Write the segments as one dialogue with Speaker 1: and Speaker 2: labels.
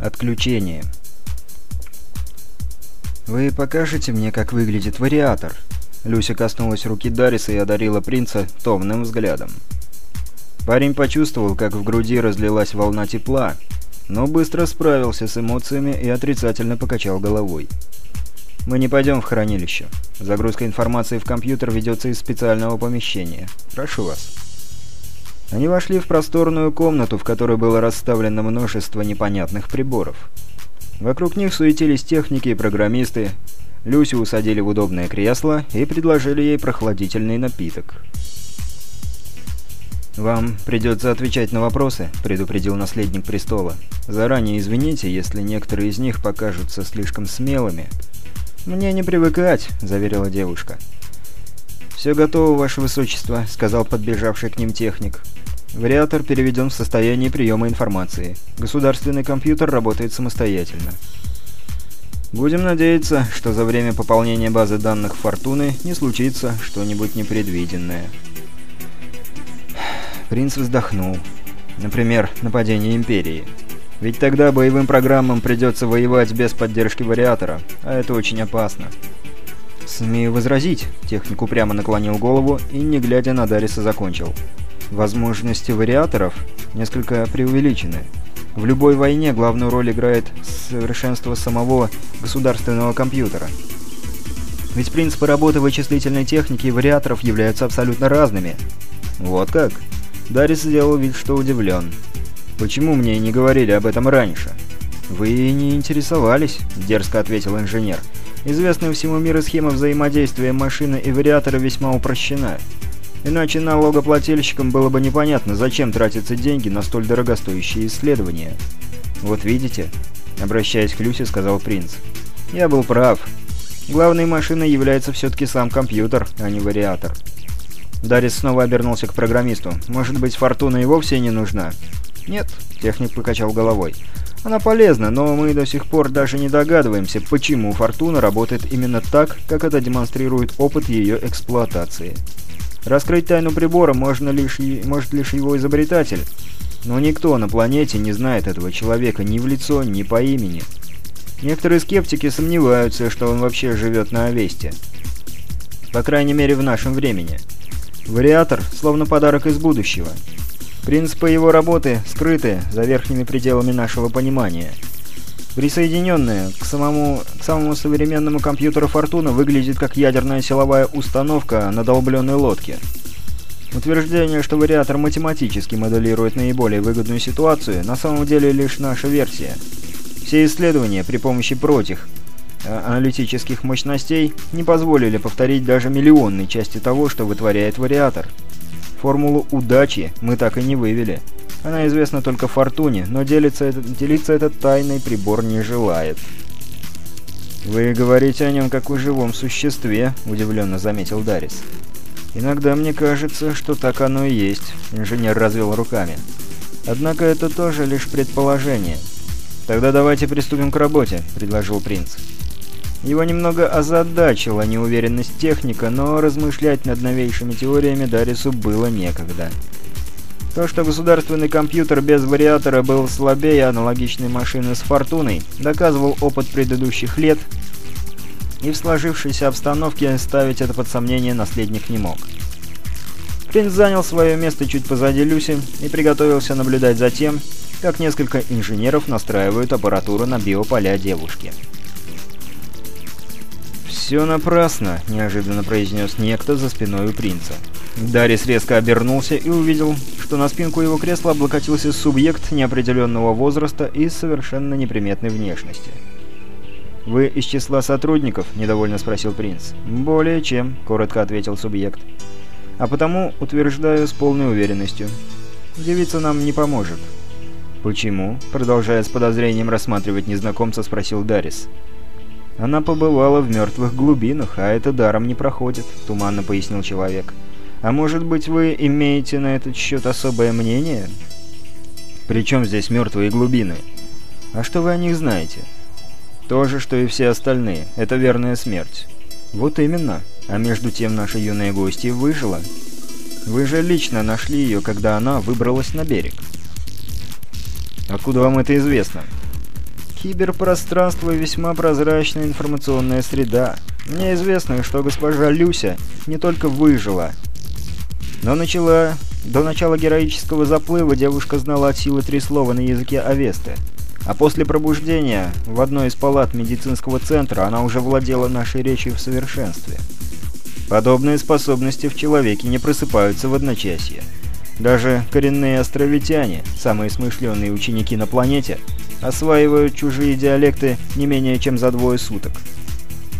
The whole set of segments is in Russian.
Speaker 1: Отключение. «Вы покажете мне, как выглядит вариатор?» Люся коснулась руки Дариса и одарила принца томным взглядом. Парень почувствовал, как в груди разлилась волна тепла, но быстро справился с эмоциями и отрицательно покачал головой. «Мы не пойдем в хранилище. Загрузка информации в компьютер ведется из специального помещения. Прошу вас». Они вошли в просторную комнату, в которой было расставлено множество непонятных приборов. Вокруг них суетились техники и программисты. Люсю усадили в удобное кресло и предложили ей прохладительный напиток. «Вам придется отвечать на вопросы», — предупредил наследник престола. «Заранее извините, если некоторые из них покажутся слишком смелыми». «Мне не привыкать», — заверила девушка. «Все готово, Ваше Высочество», — сказал подбежавший к ним техник. Вариатор переведен в состояние приема информации. Государственный компьютер работает самостоятельно. Будем надеяться, что за время пополнения базы данных Фортуны не случится что-нибудь непредвиденное. Принц вздохнул. Например, нападение Империи. Ведь тогда боевым программам придется воевать без поддержки вариатора, а это очень опасно. «Смею возразить», — техник упрямо наклонил голову и, не глядя на Дариса, закончил. Возможности вариаторов несколько преувеличены. В любой войне главную роль играет совершенство самого государственного компьютера. Ведь принципы работы вычислительной техники и вариаторов являются абсолютно разными. Вот как? Дарис сделал вид, что удивлен. «Почему мне не говорили об этом раньше?» «Вы не интересовались», — дерзко ответил инженер. «Известная всему миру схема взаимодействия машины и вариатора весьма упрощена. Иначе налогоплательщикам было бы непонятно, зачем тратятся деньги на столь дорогостоящие исследования. «Вот видите?» — обращаясь к Люсе, сказал принц. «Я был прав. Главной машиной является все-таки сам компьютер, а не вариатор». Дарис снова обернулся к программисту. «Может быть, Фортуна и вовсе не нужна?» «Нет», — техник покачал головой. «Она полезна, но мы до сих пор даже не догадываемся, почему Фортуна работает именно так, как это демонстрирует опыт ее эксплуатации». Раскрыть тайну прибора можно лишь, может лишь его изобретатель. Но никто на планете не знает этого человека ни в лицо, ни по имени. Некоторые скептики сомневаются, что он вообще живет на Овесте. По крайней мере, в нашем времени. Вариатор словно подарок из будущего. Принципы его работы скрыты за верхними пределами нашего понимания – Присоединенная к самому, к самому современному компьютеру «Фортуна» выглядит как ядерная силовая установка на долбленной лодке. Утверждение, что вариатор математически моделирует наиболее выгодную ситуацию, на самом деле лишь наша версия. Все исследования при помощи против э, аналитических мощностей не позволили повторить даже миллионной части того, что вытворяет вариатор. Формулу удачи мы так и не вывели. Она известна только Фортуне, но делиться, делиться этот тайный прибор не желает. «Вы говорите о нем как о живом существе», — удивленно заметил Дарис. «Иногда мне кажется, что так оно и есть», — инженер развел руками. «Однако это тоже лишь предположение». «Тогда давайте приступим к работе», — предложил принц. Его немного озадачила неуверенность техника, но размышлять над новейшими теориями Дарису было некогда. То, что государственный компьютер без вариатора был слабее аналогичной машины с «Фортуной», доказывал опыт предыдущих лет, и в сложившейся обстановке ставить это под сомнение наследник не мог. Принц занял свое место чуть позади Люси и приготовился наблюдать за тем, как несколько инженеров настраивают аппаратуру на биополя девушки. «Все напрасно», — неожиданно произнес некто за спиной у принца. Дарис резко обернулся и увидел, что на спинку его кресла облокотился субъект неопределенного возраста и совершенно неприметной внешности. «Вы из числа сотрудников?» – недовольно спросил принц. «Более чем», – коротко ответил субъект. «А потому утверждаю с полной уверенностью. Девица нам не поможет». «Почему?» – продолжая с подозрением рассматривать незнакомца, спросил Дарис. «Она побывала в мертвых глубинах, а это даром не проходит», — туманно пояснил человек. «А может быть, вы имеете на этот счет особое мнение?» «При чем здесь мертвые глубины?» «А что вы о них знаете?» «То же, что и все остальные. Это верная смерть». «Вот именно. А между тем наша юная гостья выжила. Вы же лично нашли ее, когда она выбралась на берег». «Откуда вам это известно?» Киберпространство — весьма прозрачная информационная среда. Мне известно, что госпожа Люся не только выжила, но начала... До начала героического заплыва девушка знала от силы три слова на языке Авесты. А после пробуждения в одной из палат медицинского центра она уже владела нашей речью в совершенстве. Подобные способности в человеке не просыпаются в одночасье. Даже коренные островитяне, самые смышленые ученики на планете, осваивают чужие диалекты не менее чем за двое суток.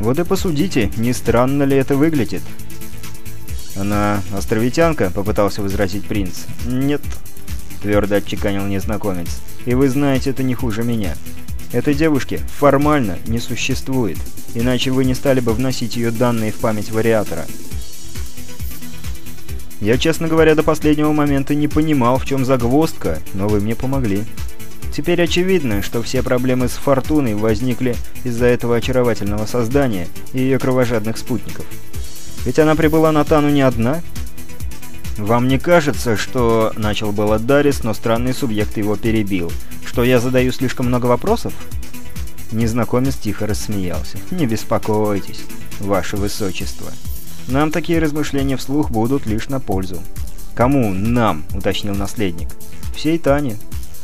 Speaker 1: Вот и посудите, не странно ли это выглядит. «Она островитянка?» — попытался возразить принц. «Нет», — твердо отчеканил незнакомец. «И вы знаете это не хуже меня. Этой девушки формально не существует, иначе вы не стали бы вносить ее данные в память вариатора». Я, честно говоря, до последнего момента не понимал, в чем загвоздка, но вы мне помогли. Теперь очевидно, что все проблемы с Фортуной возникли из-за этого очаровательного создания и ее кровожадных спутников. Ведь она прибыла на Тану не одна. «Вам не кажется, что...» — начал было Дарис, но странный субъект его перебил. «Что я задаю слишком много вопросов?» Незнакомец тихо рассмеялся. «Не беспокойтесь, ваше высочество. Нам такие размышления вслух будут лишь на пользу». «Кому нам?» — уточнил наследник. «Всей Тане.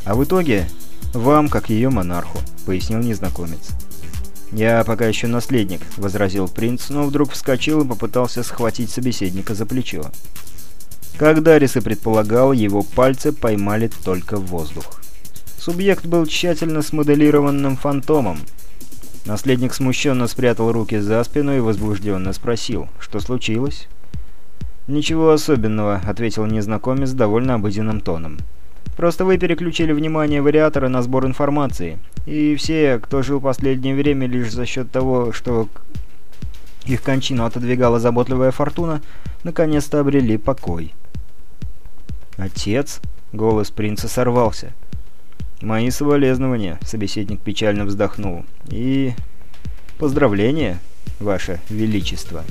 Speaker 1: А в итоге вам, как ее монарху», — пояснил незнакомец. «Я пока еще наследник», — возразил принц, но вдруг вскочил и попытался схватить собеседника за плечо. Как Дарис и предполагал, его пальцы поймали только воздух. Субъект был тщательно смоделированным фантомом. Наследник смущенно спрятал руки за спину и возбужденно спросил, что случилось. «Ничего особенного», — ответил незнакомец довольно обыденным тоном. Просто вы переключили внимание вариатора на сбор информации, и все, кто жил последнее время лишь за счет того, что их кончину отодвигала заботливая фортуна, наконец-то обрели покой. «Отец?» — голос принца сорвался. «Мои соболезнования», — собеседник печально вздохнул. «И... поздравления, ваше величество».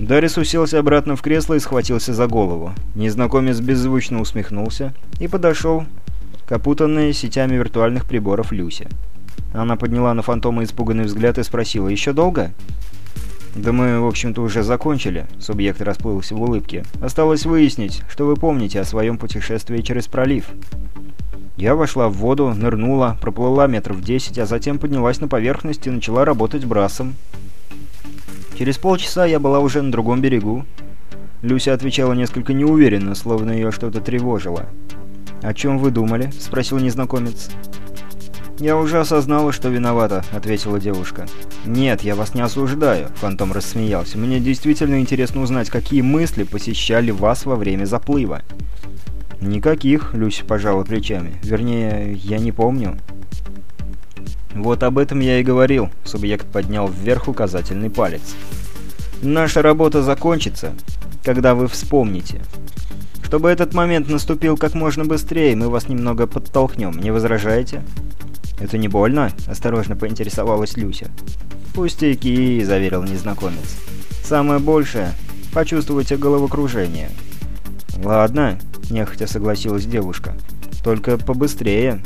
Speaker 1: Дарис уселся обратно в кресло и схватился за голову. Незнакомец беззвучно усмехнулся и подошел к опутанной сетями виртуальных приборов Люсе. Она подняла на фантома испуганный взгляд и спросила «Еще долго?» «Да мы, в общем-то, уже закончили», — субъект расплылся в улыбке. «Осталось выяснить, что вы помните о своем путешествии через пролив». Я вошла в воду, нырнула, проплыла метров десять, а затем поднялась на поверхность и начала работать брасом. Через полчаса я была уже на другом берегу. Люся отвечала несколько неуверенно, словно ее что-то тревожило. «О чем вы думали?» — спросил незнакомец. «Я уже осознала, что виновата», — ответила девушка. «Нет, я вас не осуждаю», — Фантом рассмеялся. «Мне действительно интересно узнать, какие мысли посещали вас во время заплыва». «Никаких», — Люся пожала плечами. «Вернее, я не помню». «Вот об этом я и говорил», — субъект поднял вверх указательный палец. «Наша работа закончится, когда вы вспомните. Чтобы этот момент наступил как можно быстрее, мы вас немного подтолкнем, не возражаете?» «Это не больно?» — осторожно поинтересовалась Люся. «Пустяки», — заверил незнакомец. «Самое большее — почувствуйте головокружение». «Ладно», — нехотя согласилась девушка. «Только побыстрее».